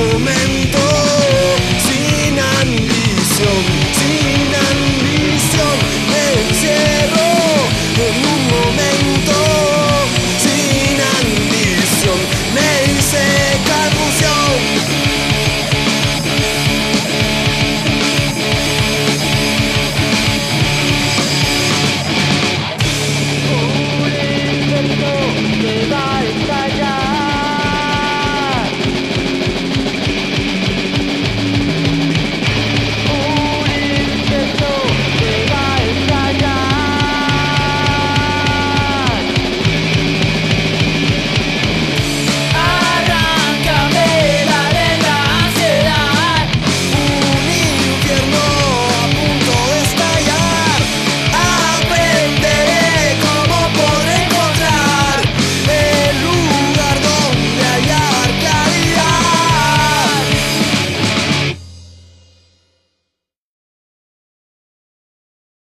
moment.